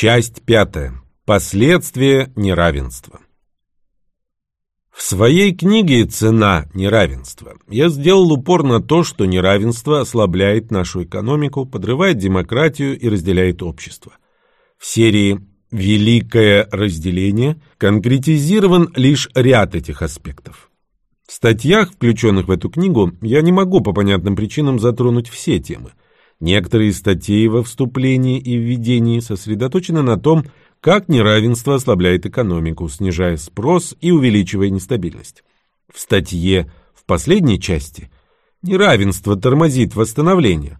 Часть пятая. Последствия неравенства. В своей книге «Цена неравенства» я сделал упор на то, что неравенство ослабляет нашу экономику, подрывает демократию и разделяет общество. В серии «Великое разделение» конкретизирован лишь ряд этих аспектов. В статьях, включенных в эту книгу, я не могу по понятным причинам затронуть все темы. Некоторые статьи во вступлении и введении сосредоточены на том, как неравенство ослабляет экономику, снижая спрос и увеличивая нестабильность. В статье в последней части «Неравенство тормозит восстановление»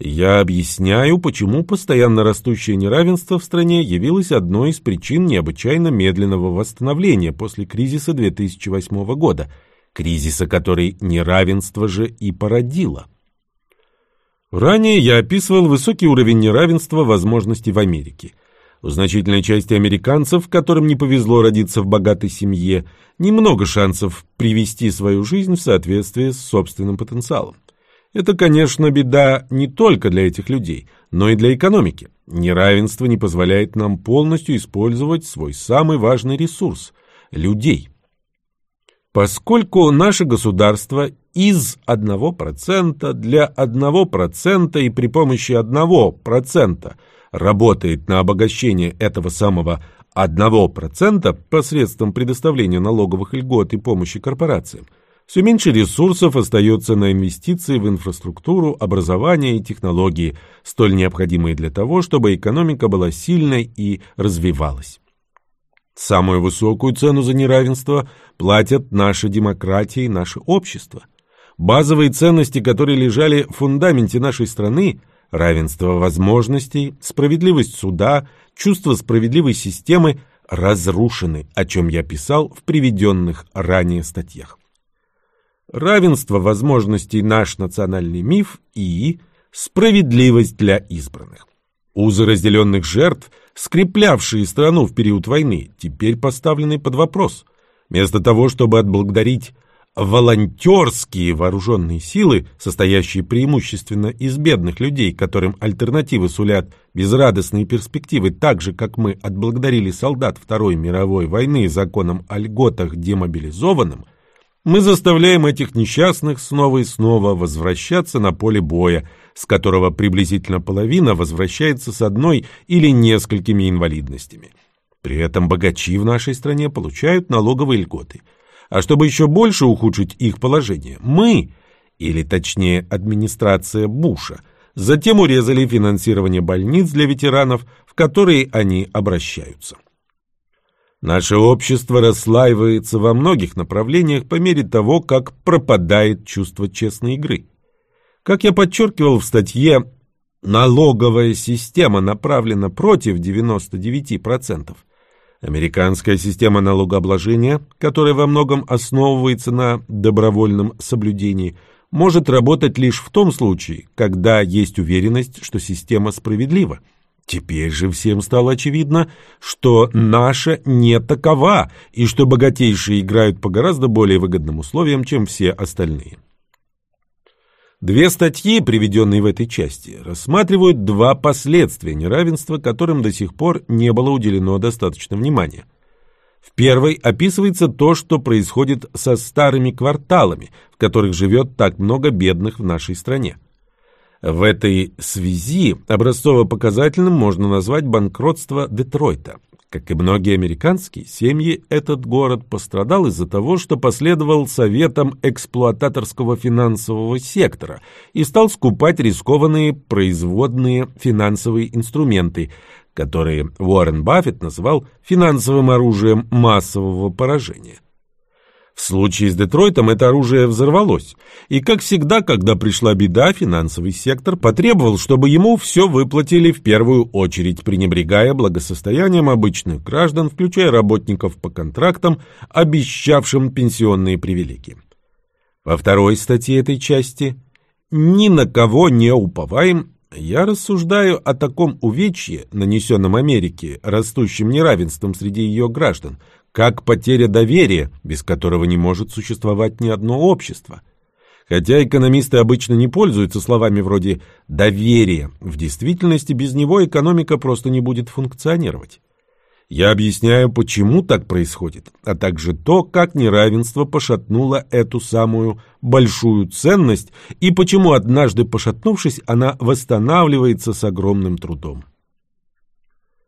я объясняю, почему постоянно растущее неравенство в стране явилось одной из причин необычайно медленного восстановления после кризиса 2008 года, кризиса, который неравенство же и породило. Ранее я описывал высокий уровень неравенства возможностей в Америке – у значительной части американцев, которым не повезло родиться в богатой семье, немного шансов привести свою жизнь в соответствие с собственным потенциалом. Это, конечно, беда не только для этих людей, но и для экономики. Неравенство не позволяет нам полностью использовать свой самый важный ресурс – людей. Поскольку наше государство из 1% для 1% и при помощи 1% работает на обогащение этого самого 1% посредством предоставления налоговых льгот и помощи корпорациям, все меньше ресурсов остается на инвестиции в инфраструктуру, образование и технологии, столь необходимые для того, чтобы экономика была сильной и развивалась. Самую высокую цену за неравенство платят наша демократия и наше общество. Базовые ценности, которые лежали в фундаменте нашей страны – равенство возможностей, справедливость суда, чувство справедливой системы разрушены, о чем я писал в приведенных ранее статьях. Равенство возможностей – наш национальный миф и справедливость для избранных. Узы разделенных жертв, скреплявшие страну в период войны, теперь поставлены под вопрос. Вместо того, чтобы отблагодарить волонтерские вооруженные силы, состоящие преимущественно из бедных людей, которым альтернативы сулят безрадостные перспективы, так же, как мы отблагодарили солдат Второй мировой войны законом о льготах демобилизованным, мы заставляем этих несчастных снова и снова возвращаться на поле боя, с которого приблизительно половина возвращается с одной или несколькими инвалидностями. При этом богачи в нашей стране получают налоговые льготы – а чтобы еще больше ухудшить их положение, мы, или точнее администрация Буша, затем урезали финансирование больниц для ветеранов, в которые они обращаются. Наше общество расслаивается во многих направлениях по мере того, как пропадает чувство честной игры. Как я подчеркивал в статье «Налоговая система направлена против 99%», Американская система налогообложения, которая во многом основывается на добровольном соблюдении, может работать лишь в том случае, когда есть уверенность, что система справедлива. Теперь же всем стало очевидно, что наша не такова, и что богатейшие играют по гораздо более выгодным условиям, чем все остальные. Две статьи, приведенные в этой части, рассматривают два последствия неравенства, которым до сих пор не было уделено достаточно внимания. В первой описывается то, что происходит со старыми кварталами, в которых живет так много бедных в нашей стране. В этой связи образцово-показательным можно назвать банкротство Детройта. Как и многие американские семьи, этот город пострадал из-за того, что последовал советам эксплуататорского финансового сектора и стал скупать рискованные производные финансовые инструменты, которые Уоррен Баффет называл финансовым оружием массового поражения. В случае с Детройтом это оружие взорвалось. И, как всегда, когда пришла беда, финансовый сектор потребовал, чтобы ему все выплатили в первую очередь, пренебрегая благосостоянием обычных граждан, включая работников по контрактам, обещавшим пенсионные привилегии. Во второй статье этой части «Ни на кого не уповаем» я рассуждаю о таком увечье, нанесенном Америке, растущим неравенством среди ее граждан – как потеря доверия, без которого не может существовать ни одно общество. Хотя экономисты обычно не пользуются словами вроде «доверие», в действительности без него экономика просто не будет функционировать. Я объясняю, почему так происходит, а также то, как неравенство пошатнуло эту самую большую ценность и почему, однажды пошатнувшись, она восстанавливается с огромным трудом.